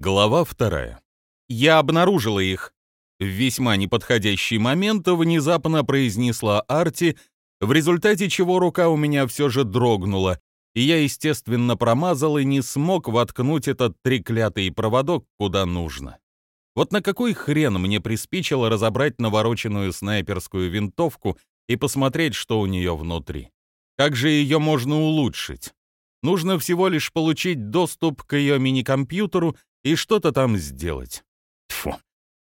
Глава вторая. «Я обнаружила их!» В весьма неподходящий момент внезапно произнесла Арти, в результате чего рука у меня все же дрогнула, и я, естественно, промазал и не смог воткнуть этот треклятый проводок куда нужно. Вот на какой хрен мне приспичило разобрать навороченную снайперскую винтовку и посмотреть, что у нее внутри? Как же ее можно улучшить? Нужно всего лишь получить доступ к ее мини-компьютеру и что-то там сделать. Тьфу.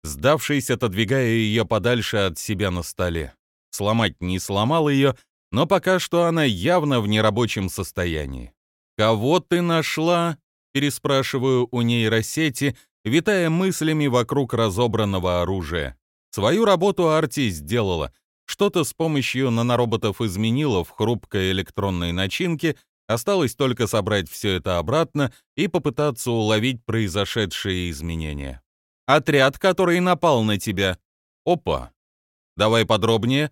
Сдавшись, отодвигая ее подальше от себя на столе. Сломать не сломал ее, но пока что она явно в нерабочем состоянии. «Кого ты нашла?» — переспрашиваю у нейросети, витая мыслями вокруг разобранного оружия. Свою работу Арти сделала. Что-то с помощью нанороботов изменила в хрупкой электронной начинке, Осталось только собрать все это обратно и попытаться уловить произошедшие изменения. Отряд, который напал на тебя. Опа. Давай подробнее.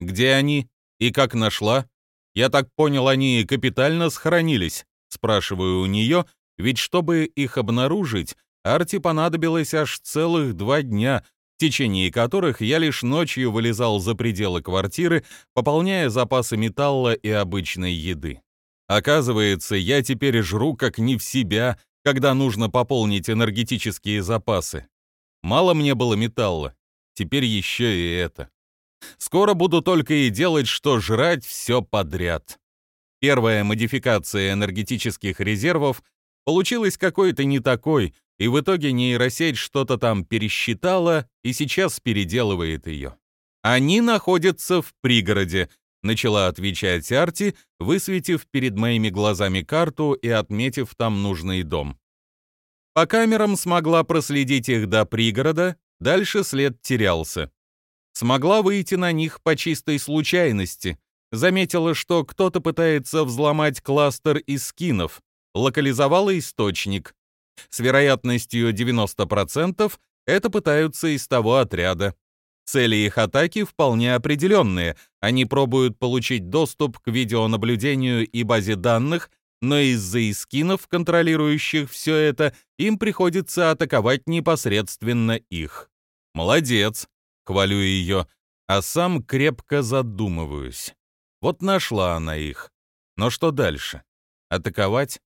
Где они и как нашла? Я так понял, они капитально сохранились. Спрашиваю у нее, ведь чтобы их обнаружить, Арти понадобилось аж целых два дня, в течение которых я лишь ночью вылезал за пределы квартиры, пополняя запасы металла и обычной еды. Оказывается, я теперь жру как не в себя, когда нужно пополнить энергетические запасы. Мало мне было металла, теперь еще и это. Скоро буду только и делать, что жрать все подряд. Первая модификация энергетических резервов получилась какой-то не такой, и в итоге нейросеть что-то там пересчитала и сейчас переделывает ее. Они находятся в пригороде, начала отвечать Арти, высветив перед моими глазами карту и отметив там нужный дом. По камерам смогла проследить их до пригорода, дальше след терялся. Смогла выйти на них по чистой случайности. Заметила, что кто-то пытается взломать кластер из скинов, локализовала источник. С вероятностью 90% это пытаются из того отряда. Цели их атаки вполне определенные. Они пробуют получить доступ к видеонаблюдению и базе данных, но из-за искинов, контролирующих все это, им приходится атаковать непосредственно их. Молодец, хвалю ее, а сам крепко задумываюсь. Вот нашла она их. Но что дальше? Атаковать?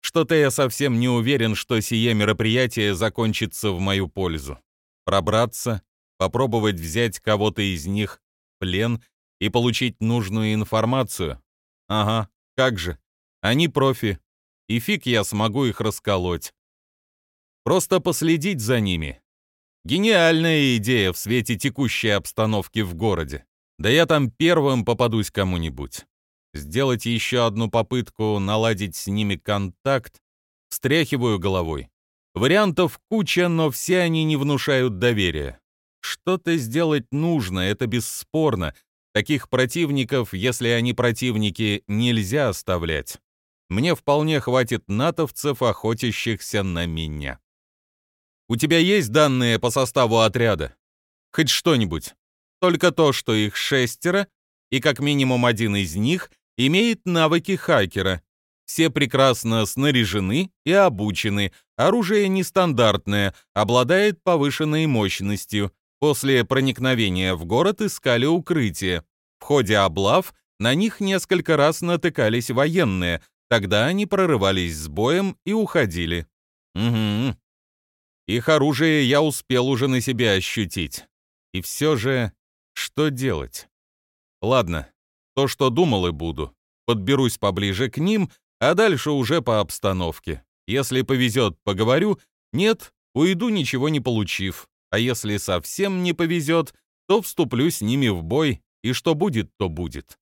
Что-то я совсем не уверен, что сие мероприятие закончится в мою пользу. Пробраться, попробовать взять кого-то из них плен и получить нужную информацию? Ага, как же. Они профи, и фиг я смогу их расколоть. Просто последить за ними. Гениальная идея в свете текущей обстановки в городе. Да я там первым попадусь кому-нибудь. Сделать еще одну попытку наладить с ними контакт, встряхиваю головой. Вариантов куча, но все они не внушают доверия. Что-то сделать нужно, это бесспорно. Таких противников, если они противники, нельзя оставлять. Мне вполне хватит натовцев, охотящихся на меня. У тебя есть данные по составу отряда? Хоть что-нибудь. Только то, что их шестеро, и как минимум один из них имеет навыки хакера. Все прекрасно снаряжены и обучены, оружие нестандартное, обладает повышенной мощностью, После проникновения в город искали укрытие. В ходе облав на них несколько раз натыкались военные, тогда они прорывались с боем и уходили. Угу. Их оружие я успел уже на себе ощутить. И все же, что делать? Ладно, то, что думал и буду. Подберусь поближе к ним, а дальше уже по обстановке. Если повезет, поговорю, нет, уйду, ничего не получив а если совсем не повезет, то вступлю с ними в бой, и что будет, то будет.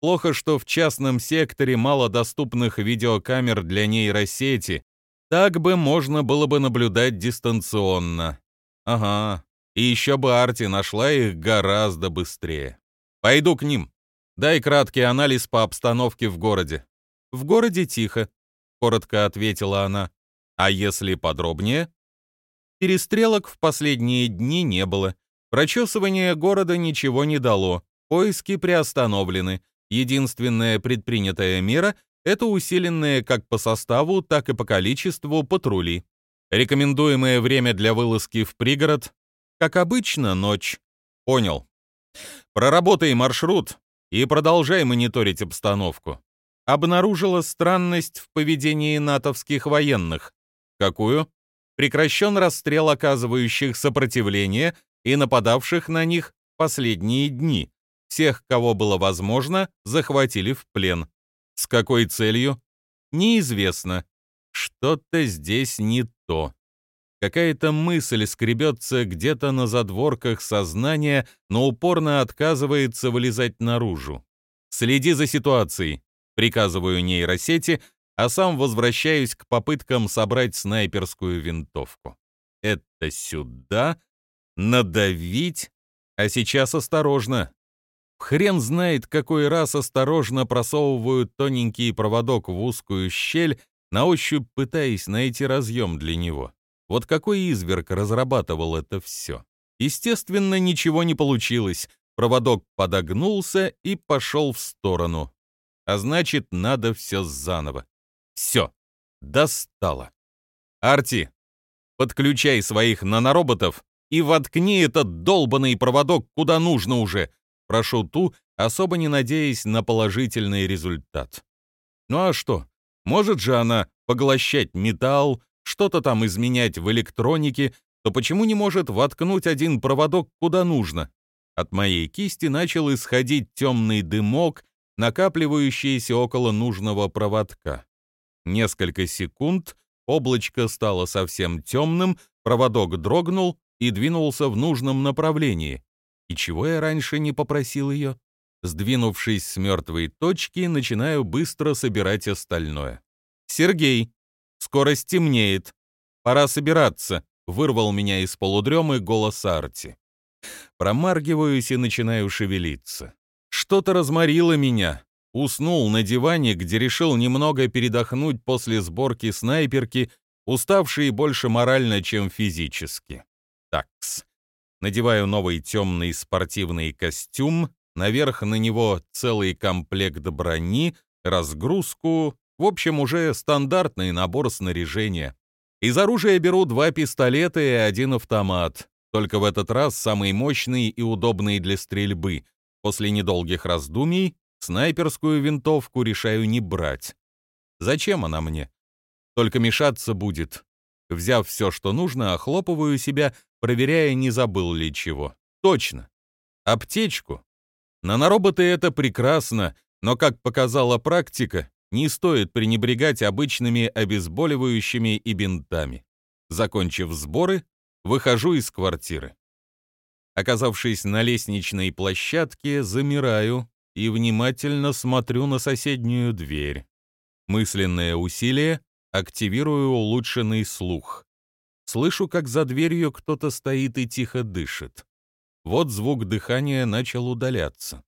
Плохо, что в частном секторе мало доступных видеокамер для нейросети. Так бы можно было бы наблюдать дистанционно. Ага, и еще бы Арти нашла их гораздо быстрее. Пойду к ним. Дай краткий анализ по обстановке в городе. В городе тихо, коротко ответила она. А если подробнее? Перестрелок в последние дни не было. Прочесывание города ничего не дало. Поиски приостановлены. Единственная предпринятая мера — это усиленные как по составу, так и по количеству патрули. Рекомендуемое время для вылазки в пригород, как обычно, ночь. Понял. Проработай маршрут и продолжай мониторить обстановку. Обнаружила странность в поведении натовских военных. Какую? Прекращен расстрел оказывающих сопротивление и нападавших на них последние дни. Всех, кого было возможно, захватили в плен. С какой целью? Неизвестно. Что-то здесь не то. Какая-то мысль скребется где-то на задворках сознания, но упорно отказывается вылезать наружу. Следи за ситуацией. Приказываю нейросети, а сам возвращаюсь к попыткам собрать снайперскую винтовку. Это сюда, надавить, а сейчас осторожно. Хрен знает, какой раз осторожно просовывают тоненький проводок в узкую щель, на ощупь пытаясь найти разъем для него. Вот какой изверг разрабатывал это все. Естественно, ничего не получилось. Проводок подогнулся и пошел в сторону. А значит, надо все заново. Все. Достало. Арти, подключай своих нанороботов и воткни этот долбанный проводок куда нужно уже. Прошу ту, особо не надеясь на положительный результат. Ну а что? Может же она поглощать металл, что-то там изменять в электронике, то почему не может воткнуть один проводок куда нужно? От моей кисти начал исходить темный дымок, накапливающийся около нужного проводка. Несколько секунд облачко стало совсем темным, проводок дрогнул и двинулся в нужном направлении. И чего я раньше не попросил ее? Сдвинувшись с мертвой точки, начинаю быстро собирать остальное. «Сергей, скоро стемнеет. Пора собираться», — вырвал меня из полудремы голос Арти. Промаргиваюсь и начинаю шевелиться. Что-то разморило меня. Уснул на диване, где решил немного передохнуть после сборки снайперки, уставший больше морально, чем физически. Такс. Надеваю новый темный спортивный костюм, наверх на него целый комплект брони, разгрузку, в общем, уже стандартный набор снаряжения. Из оружия беру два пистолета и один автомат, только в этот раз самый мощный и удобный для стрельбы. После недолгих раздумий снайперскую винтовку решаю не брать. Зачем она мне? Только мешаться будет. Взяв все, что нужно, охлопываю себя проверяя, не забыл ли чего. Точно. Аптечку. Нанороботы — это прекрасно, но, как показала практика, не стоит пренебрегать обычными обезболивающими и бинтами. Закончив сборы, выхожу из квартиры. Оказавшись на лестничной площадке, замираю и внимательно смотрю на соседнюю дверь. Мысленное усилие, активирую улучшенный слух. Слышу, как за дверью кто-то стоит и тихо дышит. Вот звук дыхания начал удаляться.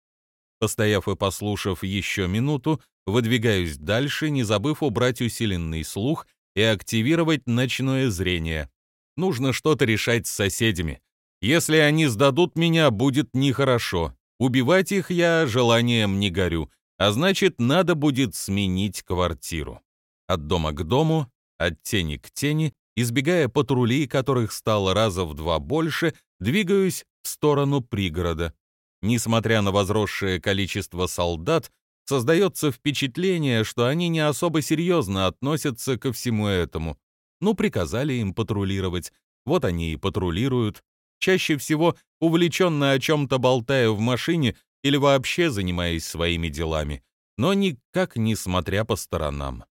Постояв и послушав еще минуту, выдвигаюсь дальше, не забыв убрать усиленный слух и активировать ночное зрение. Нужно что-то решать с соседями. Если они сдадут меня, будет нехорошо. Убивать их я желанием не горю, а значит, надо будет сменить квартиру. От дома к дому, от тени к тени, избегая патрулей, которых стало раза в два больше, двигаюсь в сторону пригорода. Несмотря на возросшее количество солдат, создается впечатление, что они не особо серьезно относятся ко всему этому. Ну, приказали им патрулировать, вот они и патрулируют. Чаще всего увлеченно о чем-то болтая в машине или вообще занимаясь своими делами, но никак не смотря по сторонам.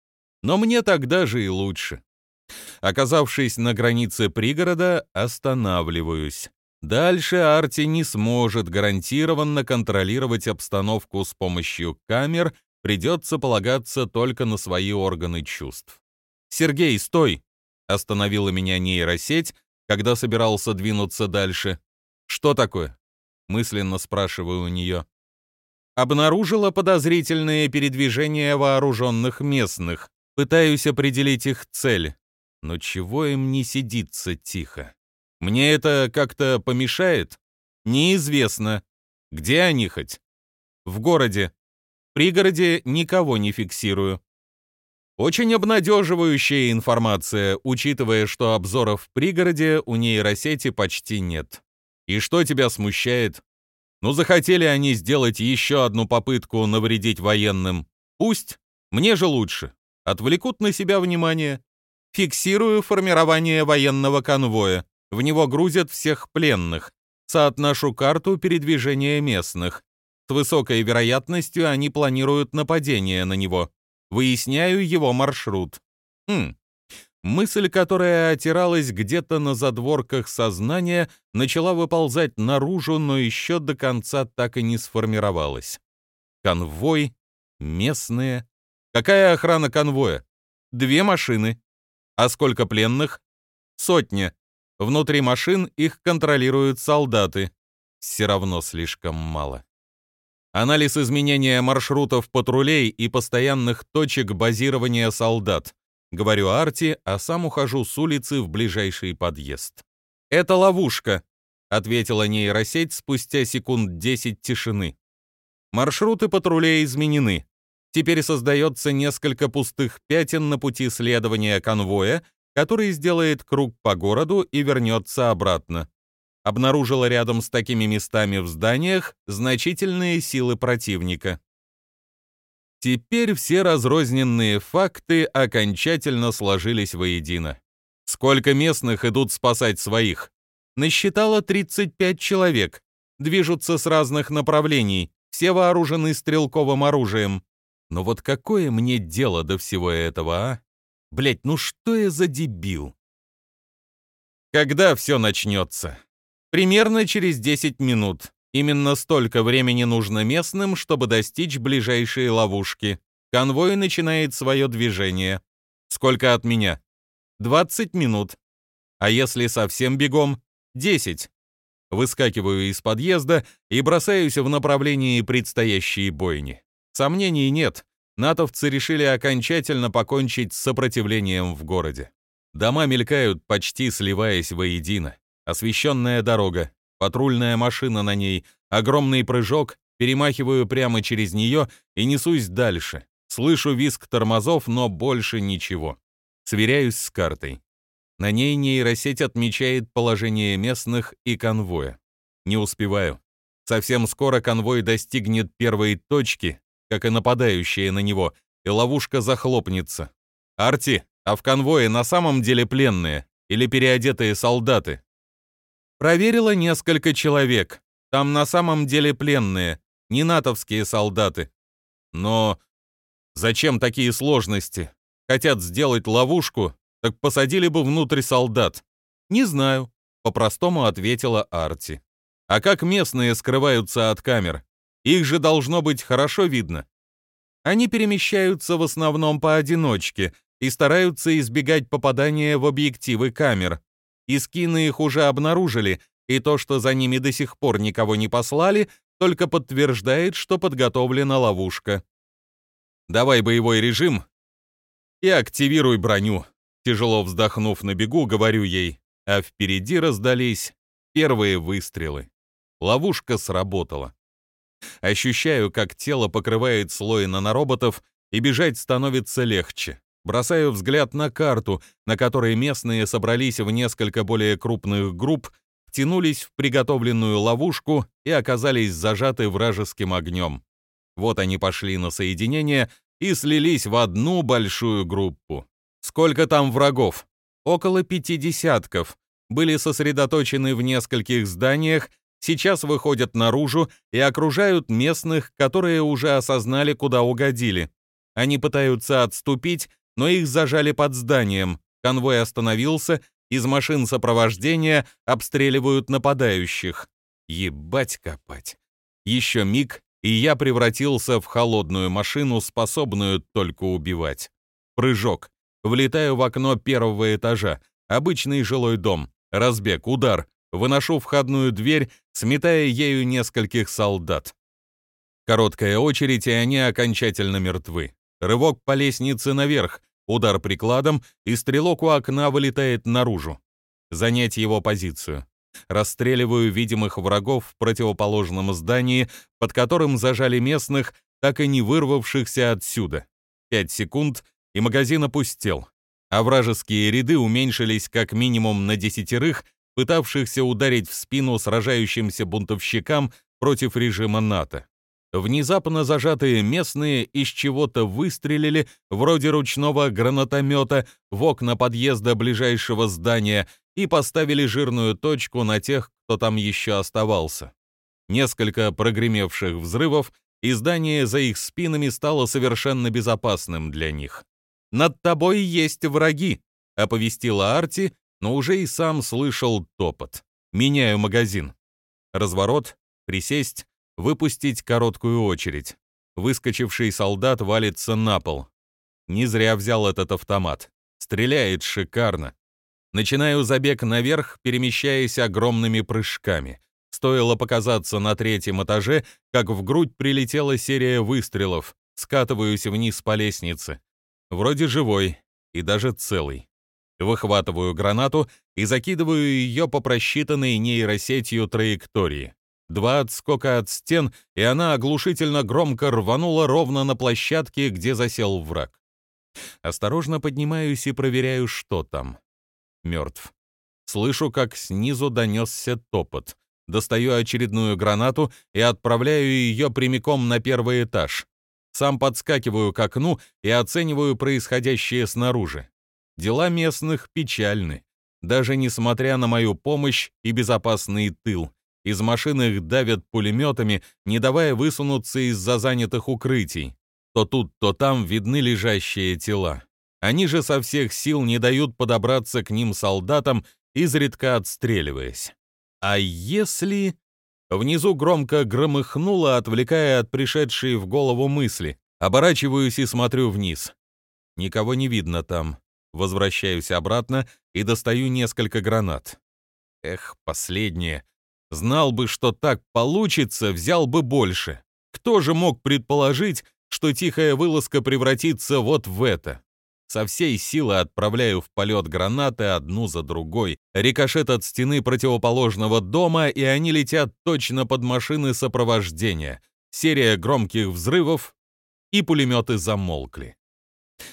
Но мне тогда же и лучше. Оказавшись на границе пригорода, останавливаюсь. Дальше Арти не сможет гарантированно контролировать обстановку с помощью камер, придется полагаться только на свои органы чувств. «Сергей, стой!» — остановила меня нейросеть, когда собирался двинуться дальше. «Что такое?» — мысленно спрашиваю у нее. Обнаружила подозрительные передвижения вооруженных местных. Пытаюсь определить их цель. Но чего им не сидится тихо? Мне это как-то помешает? Неизвестно. Где они хоть? В городе. В пригороде никого не фиксирую. Очень обнадеживающая информация, учитывая, что обзоров в пригороде у нейросети почти нет. И что тебя смущает? Ну, захотели они сделать еще одну попытку навредить военным. Пусть. Мне же лучше. Отвлекут на себя внимание. Фиксирую формирование военного конвоя. В него грузят всех пленных. Соотношу карту передвижения местных. С высокой вероятностью они планируют нападение на него. Выясняю его маршрут. Хм. Мысль, которая отиралась где-то на задворках сознания, начала выползать наружу, но еще до конца так и не сформировалась. Конвой, местные. Какая охрана конвоя? Две машины. А сколько пленных? Сотня. Внутри машин их контролируют солдаты. Все равно слишком мало. Анализ изменения маршрутов патрулей и постоянных точек базирования солдат. Говорю Арти, а сам ухожу с улицы в ближайший подъезд. «Это ловушка», — ответила нейросеть спустя секунд 10 тишины. Маршруты патрулей изменены. Теперь создается несколько пустых пятен на пути следования конвоя, который сделает круг по городу и вернется обратно. Обнаружила рядом с такими местами в зданиях значительные силы противника. Теперь все разрозненные факты окончательно сложились воедино. Сколько местных идут спасать своих? Насчитала 35 человек. Движутся с разных направлений, все вооружены стрелковым оружием. Но вот какое мне дело до всего этого, а? Блять, ну что я за дебил? Когда все начнется? Примерно через 10 минут. Именно столько времени нужно местным, чтобы достичь ближайшей ловушки. Конвой начинает свое движение. Сколько от меня? 20 минут. А если совсем бегом? 10. Выскакиваю из подъезда и бросаюсь в направлении предстоящей бойни. Сомнений нет. Натовцы решили окончательно покончить с сопротивлением в городе. Дома мелькают, почти сливаясь воедино. Освещенная дорога, Патрульная машина на ней, огромный прыжок, перемахиваю прямо через нее и несусь дальше. Слышу визг тормозов, но больше ничего. Сверяюсь с картой. На ней нейросеть отмечает положение местных и конвоя. Не успеваю. Совсем скоро конвой достигнет первой точки, как и нападающие на него, и ловушка захлопнется. «Арти, а в конвое на самом деле пленные или переодетые солдаты?» Проверила несколько человек. Там на самом деле пленные, не натовские солдаты. Но зачем такие сложности? Хотят сделать ловушку, так посадили бы внутрь солдат. Не знаю, по-простому ответила Арти. А как местные скрываются от камер? Их же должно быть хорошо видно. Они перемещаются в основном поодиночке и стараются избегать попадания в объективы камер. Искины их уже обнаружили, и то, что за ними до сих пор никого не послали, только подтверждает, что подготовлена ловушка. «Давай боевой режим и активируй броню», тяжело вздохнув на бегу, говорю ей, а впереди раздались первые выстрелы. Ловушка сработала. Ощущаю, как тело покрывает слой нанороботов, и бежать становится легче. Бросаю взгляд на карту, на которой местные собрались в несколько более крупных групп, втянулись в приготовленную ловушку и оказались зажаты вражеским огнем. Вот они пошли на соединение и слились в одну большую группу. Сколько там врагов? Около пяти десятков. Были сосредоточены в нескольких зданиях, сейчас выходят наружу и окружают местных, которые уже осознали, куда угодили. Они пытаются отступить, но их зажали под зданием. Конвой остановился, из машин сопровождения обстреливают нападающих. Ебать копать. Еще миг, и я превратился в холодную машину, способную только убивать. Прыжок. Влетаю в окно первого этажа. Обычный жилой дом. Разбег, удар. Выношу входную дверь, сметая ею нескольких солдат. Короткая очередь, и они окончательно мертвы. Рывок по лестнице наверх, удар прикладом, и стрелок у окна вылетает наружу. Занять его позицию. Расстреливаю видимых врагов в противоположном здании, под которым зажали местных, так и не вырвавшихся отсюда. Пять секунд, и магазин опустел, а вражеские ряды уменьшились как минимум на десятерых, пытавшихся ударить в спину сражающимся бунтовщикам против режима НАТО. Внезапно зажатые местные из чего-то выстрелили, вроде ручного гранатомета, в окна подъезда ближайшего здания и поставили жирную точку на тех, кто там еще оставался. Несколько прогремевших взрывов, и здание за их спинами стало совершенно безопасным для них. «Над тобой есть враги», — оповестила Арти, но уже и сам слышал топот. «Меняю магазин». Разворот, присесть, выпустить короткую очередь. Выскочивший солдат валится на пол. Не зря взял этот автомат. Стреляет шикарно. Начинаю забег наверх, перемещаясь огромными прыжками. Стоило показаться на третьем этаже, как в грудь прилетела серия выстрелов. Скатываюсь вниз по лестнице. Вроде живой и даже целый. Выхватываю гранату и закидываю ее по просчитанной нейросетью траектории. Два отскока от стен, и она оглушительно громко рванула ровно на площадке, где засел враг. Осторожно поднимаюсь и проверяю, что там. Мертв. Слышу, как снизу донесся топот. Достаю очередную гранату и отправляю ее прямиком на первый этаж. Сам подскакиваю к окну и оцениваю происходящее снаружи. Дела местных печальны. Даже несмотря на мою помощь и безопасный тыл. Из машин их давят пулеметами, не давая высунуться из-за занятых укрытий. То тут, то там видны лежащие тела. Они же со всех сил не дают подобраться к ним солдатам, изредка отстреливаясь. А если... Внизу громко громыхнуло, отвлекая от пришедшей в голову мысли. Оборачиваюсь и смотрю вниз. Никого не видно там. Возвращаюсь обратно и достаю несколько гранат. Эх, последнее. Знал бы, что так получится, взял бы больше. Кто же мог предположить, что тихая вылазка превратится вот в это? Со всей силы отправляю в полет гранаты одну за другой. Рикошет от стены противоположного дома, и они летят точно под машины сопровождения. Серия громких взрывов, и пулеметы замолкли.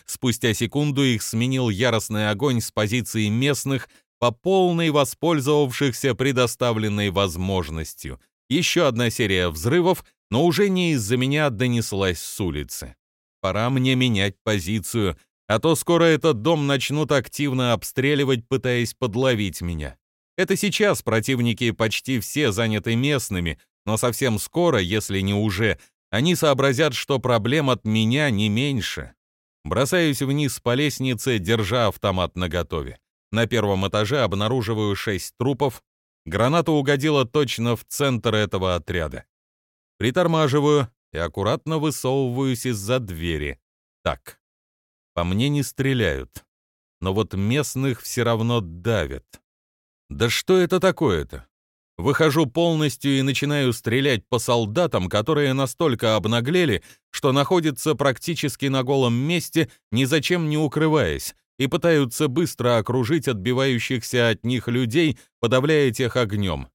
Спустя секунду их сменил яростный огонь с позиции местных, по полной воспользовавшихся предоставленной возможностью. Еще одна серия взрывов, но уже не из-за меня донеслась с улицы. Пора мне менять позицию, а то скоро этот дом начнут активно обстреливать, пытаясь подловить меня. Это сейчас противники почти все заняты местными, но совсем скоро, если не уже, они сообразят, что проблем от меня не меньше. Бросаюсь вниз по лестнице, держа автомат наготове. На первом этаже обнаруживаю шесть трупов. Граната угодила точно в центр этого отряда. Притормаживаю и аккуратно высовываюсь из-за двери. Так, по мне не стреляют. Но вот местных все равно давят. Да что это такое-то? Выхожу полностью и начинаю стрелять по солдатам, которые настолько обнаглели, что находятся практически на голом месте, ни зачем не укрываясь, и пытаются быстро окружить отбивающихся от них людей, подавляя тех огнем.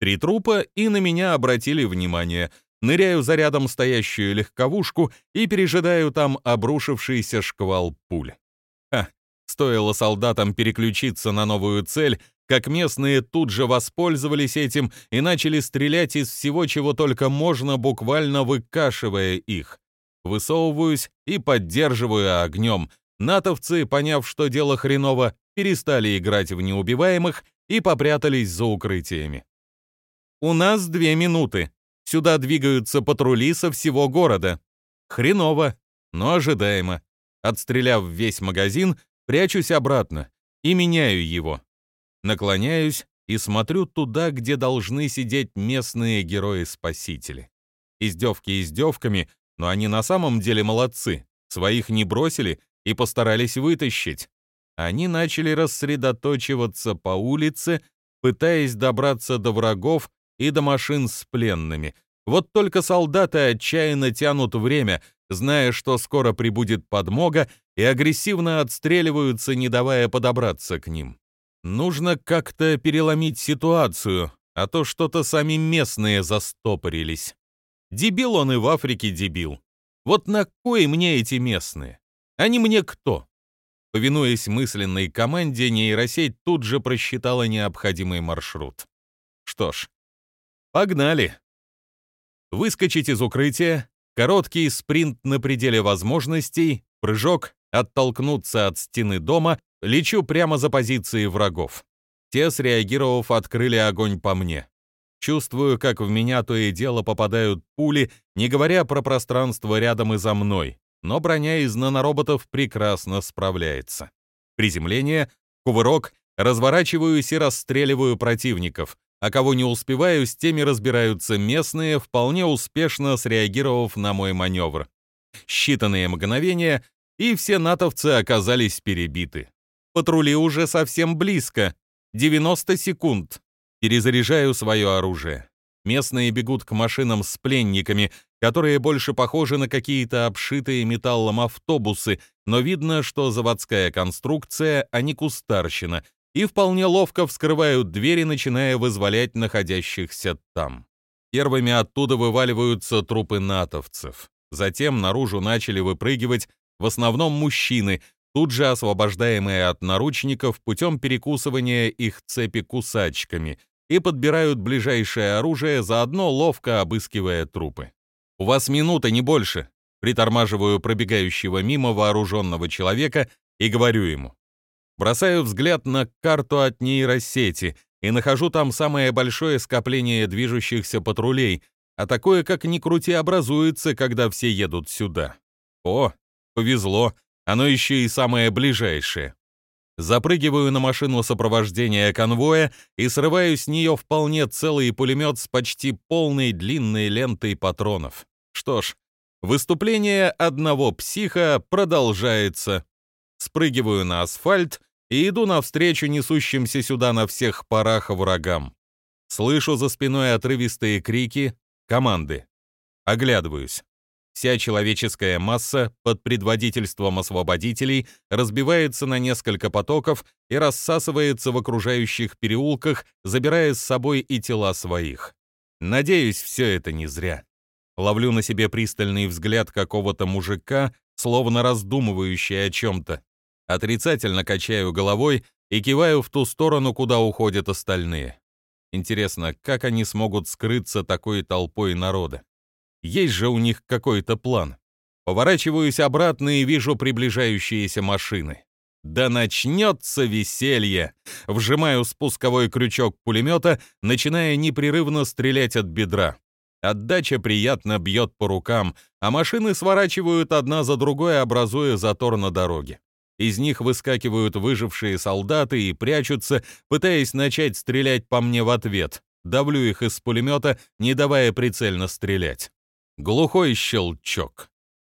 Три трупа, и на меня обратили внимание. Ныряю за рядом стоящую легковушку и пережидаю там обрушившийся шквал пуль. Ха, стоило солдатам переключиться на новую цель, как местные тут же воспользовались этим и начали стрелять из всего, чего только можно, буквально выкашивая их. Высовываюсь и поддерживаю огнем, Натовцы, поняв, что дело хреново, перестали играть в неубиваемых и попрятались за укрытиями. «У нас две минуты. Сюда двигаются патрули со всего города. Хреново, но ожидаемо. Отстреляв весь магазин, прячусь обратно и меняю его. Наклоняюсь и смотрю туда, где должны сидеть местные герои-спасители. Издевки издевками, но они на самом деле молодцы. Своих не бросили и постарались вытащить. Они начали рассредоточиваться по улице, пытаясь добраться до врагов и до машин с пленными. Вот только солдаты отчаянно тянут время, зная, что скоро прибудет подмога, и агрессивно отстреливаются, не давая подобраться к ним. Нужно как-то переломить ситуацию, а то что-то сами местные застопорились. Дебил он и в Африке дебил. Вот на кой мне эти местные? Они мне кто? Повинуясь мысленной команде, нейросеть тут же просчитала необходимый маршрут. Что ж, погнали. Выскочить из укрытия, короткий спринт на пределе возможностей, прыжок, оттолкнуться от стены дома, лечу прямо за позиции врагов. Те, среагировав, открыли огонь по мне. Чувствую, как в меня то и дело попадают пули, не говоря про пространство рядом и за мной но броня из нанороботов прекрасно справляется. Приземление, кувырок, разворачиваюсь и расстреливаю противников, а кого не успеваю, с теми разбираются местные, вполне успешно среагировав на мой маневр. Считанные мгновения, и все натовцы оказались перебиты. Патрули уже совсем близко. 90 секунд. Перезаряжаю свое оружие. Местные бегут к машинам с пленниками, которые больше похожи на какие-то обшитые металлом автобусы, но видно, что заводская конструкция, а не кустарщина, и вполне ловко вскрывают двери, начиная вызволять находящихся там. Первыми оттуда вываливаются трупы натовцев. Затем наружу начали выпрыгивать в основном мужчины, тут же освобождаемые от наручников путем перекусывания их цепи кусачками — и подбирают ближайшее оружие, заодно ловко обыскивая трупы. «У вас минута, не больше», притормаживаю пробегающего мимо вооруженного человека и говорю ему. Бросаю взгляд на карту от нейросети и нахожу там самое большое скопление движущихся патрулей, а такое, как ни крути, образуется, когда все едут сюда. О, повезло, оно еще и самое ближайшее. Запрыгиваю на машину сопровождения конвоя и срываю с нее вполне целый пулемет с почти полной длинной лентой патронов. Что ж, выступление одного психа продолжается. Спрыгиваю на асфальт и иду навстречу несущимся сюда на всех парах врагам. Слышу за спиной отрывистые крики, команды. Оглядываюсь. Вся человеческая масса под предводительством освободителей разбивается на несколько потоков и рассасывается в окружающих переулках, забирая с собой и тела своих. Надеюсь, все это не зря. Ловлю на себе пристальный взгляд какого-то мужика, словно раздумывающий о чем-то. Отрицательно качаю головой и киваю в ту сторону, куда уходят остальные. Интересно, как они смогут скрыться такой толпой народа? Есть же у них какой-то план. Поворачиваюсь обратно и вижу приближающиеся машины. Да начнется веселье! Вжимаю спусковой крючок пулемета, начиная непрерывно стрелять от бедра. Отдача приятно бьет по рукам, а машины сворачивают одна за другой, образуя затор на дороге. Из них выскакивают выжившие солдаты и прячутся, пытаясь начать стрелять по мне в ответ. Давлю их из пулемета, не давая прицельно стрелять. Глухой щелчок.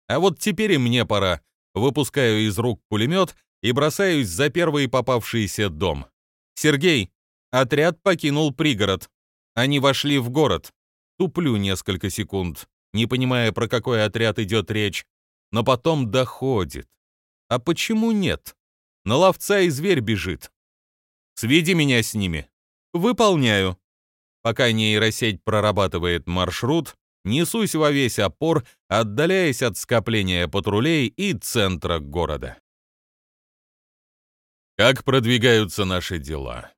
А вот теперь и мне пора. Выпускаю из рук пулемет и бросаюсь за первый попавшийся дом. «Сергей, отряд покинул пригород. Они вошли в город». Туплю несколько секунд, не понимая, про какой отряд идет речь, но потом доходит. А почему нет? На ловца и зверь бежит. Сведи меня с ними. Выполняю. Пока нейросеть прорабатывает маршрут, несусь во весь опор, отдаляясь от скопления патрулей и центра города. Как продвигаются наши дела?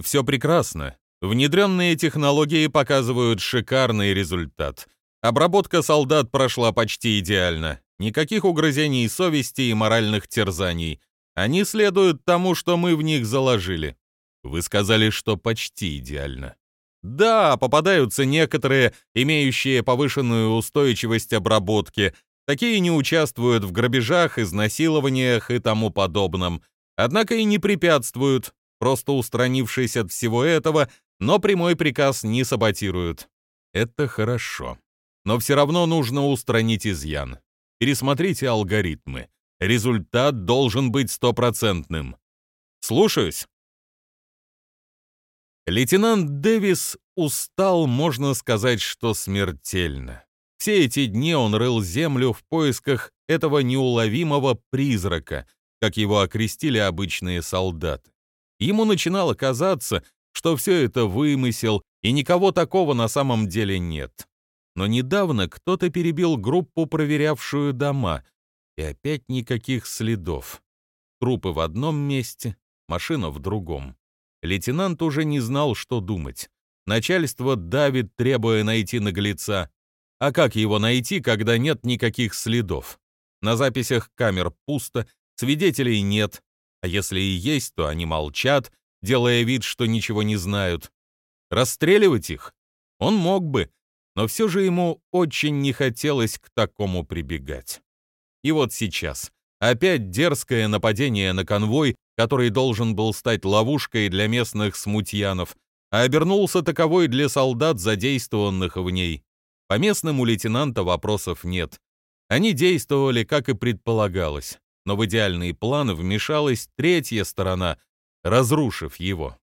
Все прекрасно. Внедренные технологии показывают шикарный результат. Обработка солдат прошла почти идеально. Никаких угрызений совести и моральных терзаний. Они следуют тому, что мы в них заложили. Вы сказали, что почти идеально. Да, попадаются некоторые, имеющие повышенную устойчивость обработки. Такие не участвуют в грабежах, изнасилованиях и тому подобном. Однако и не препятствуют, просто устранившись от всего этого, но прямой приказ не саботируют. Это хорошо. Но все равно нужно устранить изъян. Пересмотрите алгоритмы. Результат должен быть стопроцентным. Слушаюсь. Лейтенант Дэвис устал, можно сказать, что смертельно. Все эти дни он рыл землю в поисках этого неуловимого призрака, как его окрестили обычные солдаты. Ему начинало казаться, что все это вымысел, и никого такого на самом деле нет. Но недавно кто-то перебил группу, проверявшую дома, и опять никаких следов. Трупы в одном месте, машина в другом. Лейтенант уже не знал, что думать. Начальство давит, требуя найти наглеца. А как его найти, когда нет никаких следов? На записях камер пусто, свидетелей нет. А если и есть, то они молчат, делая вид, что ничего не знают. Расстреливать их? Он мог бы, но все же ему очень не хотелось к такому прибегать. И вот сейчас опять дерзкое нападение на конвой, который должен был стать ловушкой для местных смутьянов, а обернулся таковой для солдат, задействованных в ней. По местным у лейтенанта вопросов нет. Они действовали, как и предполагалось, но в идеальный план вмешалась третья сторона, разрушив его.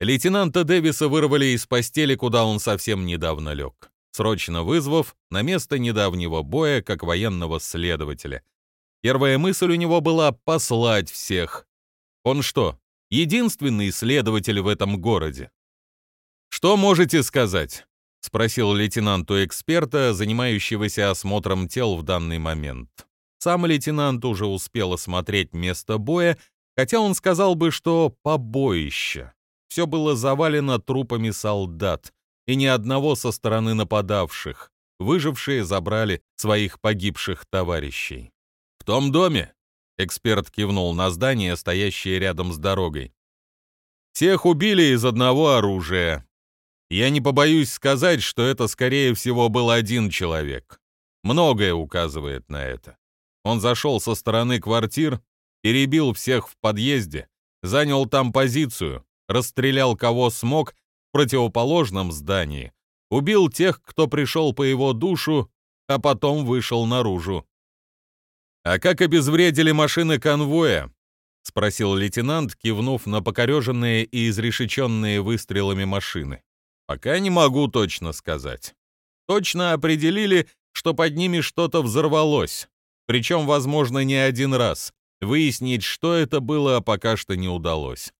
Лейтенанта Дэвиса вырвали из постели, куда он совсем недавно лег, срочно вызвав на место недавнего боя как военного следователя. Первая мысль у него была послать всех. Он что, единственный следователь в этом городе? «Что можете сказать?» — спросил лейтенант у эксперта, занимающегося осмотром тел в данный момент. Сам лейтенант уже успел осмотреть место боя, хотя он сказал бы, что побоище. Все было завалено трупами солдат, и ни одного со стороны нападавших. Выжившие забрали своих погибших товарищей. «В том доме?» — эксперт кивнул на здание, стоящее рядом с дорогой. «Всех убили из одного оружия. Я не побоюсь сказать, что это, скорее всего, был один человек. Многое указывает на это. Он зашел со стороны квартир, перебил всех в подъезде, занял там позицию, расстрелял кого смог в противоположном здании, убил тех, кто пришел по его душу, а потом вышел наружу. «А как обезвредили машины конвоя?» — спросил лейтенант, кивнув на покореженные и изрешеченные выстрелами машины. Пока не могу точно сказать. Точно определили, что под ними что-то взорвалось. Причем, возможно, не один раз. Выяснить, что это было, пока что не удалось.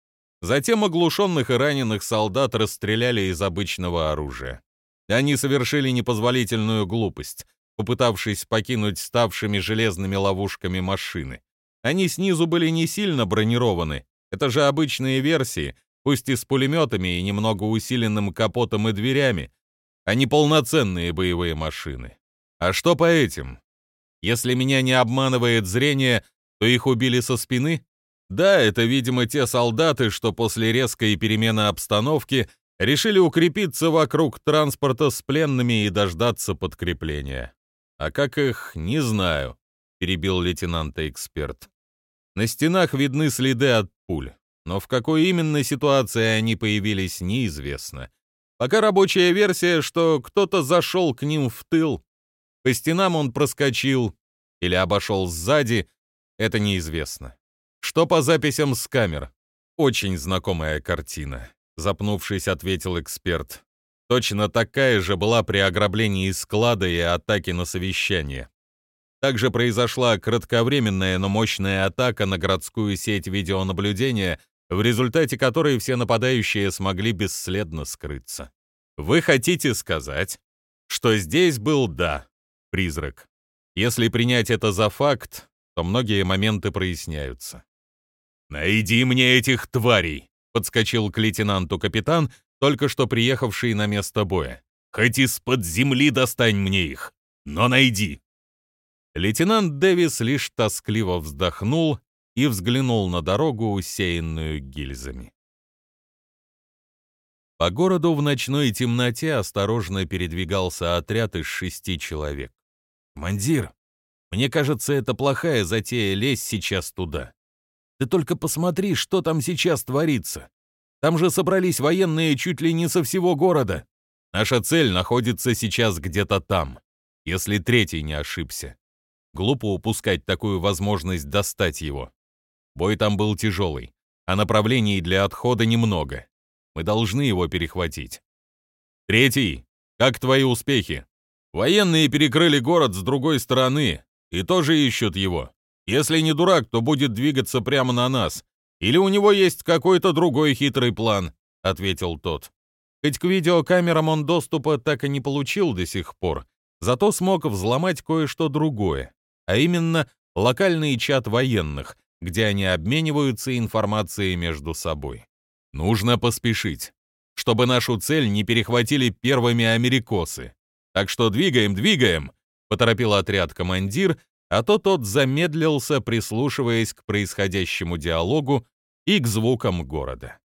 Затем оглушенных и раненых солдат расстреляли из обычного оружия. Они совершили непозволительную глупость, попытавшись покинуть ставшими железными ловушками машины. Они снизу были не сильно бронированы. Это же обычные версии, пусть и с пулеметами и немного усиленным капотом и дверями, а не полноценные боевые машины. А что по этим? Если меня не обманывает зрение, то их убили со спины? Да, это, видимо, те солдаты, что после резкой перемены обстановки решили укрепиться вокруг транспорта с пленными и дождаться подкрепления. А как их, не знаю, перебил лейтенанта-эксперт. На стенах видны следы от пуль но в какой именно ситуации они появились, неизвестно. Пока рабочая версия, что кто-то зашел к ним в тыл. По стенам он проскочил или обошел сзади, это неизвестно. Что по записям с камер? Очень знакомая картина, запнувшись, ответил эксперт. Точно такая же была при ограблении склада и атаке на совещание. Также произошла кратковременная, но мощная атака на городскую сеть видеонаблюдения, в результате которой все нападающие смогли бесследно скрыться. Вы хотите сказать, что здесь был, да, призрак. Если принять это за факт, то многие моменты проясняются. «Найди мне этих тварей!» — подскочил к лейтенанту капитан, только что приехавший на место боя. «Хоть из-под земли достань мне их, но найди!» Лейтенант Дэвис лишь тоскливо вздохнул и взглянул на дорогу, усеянную гильзами. По городу в ночной темноте осторожно передвигался отряд из шести человек. «Командир, мне кажется, это плохая затея лезть сейчас туда. Ты только посмотри, что там сейчас творится. Там же собрались военные чуть ли не со всего города. Наша цель находится сейчас где-то там, если третий не ошибся. Глупо упускать такую возможность достать его. Бой там был тяжелый, а направлений для отхода немного. Мы должны его перехватить. Третий. Как твои успехи? Военные перекрыли город с другой стороны и тоже ищут его. Если не дурак, то будет двигаться прямо на нас. Или у него есть какой-то другой хитрый план, ответил тот. Хоть к видеокамерам он доступа так и не получил до сих пор, зато смог взломать кое-что другое, а именно локальный чат военных, где они обмениваются информацией между собой. Нужно поспешить, чтобы нашу цель не перехватили первыми америкосы. Так что двигаем, двигаем, поторопил отряд командир, а то тот замедлился, прислушиваясь к происходящему диалогу и к звукам города.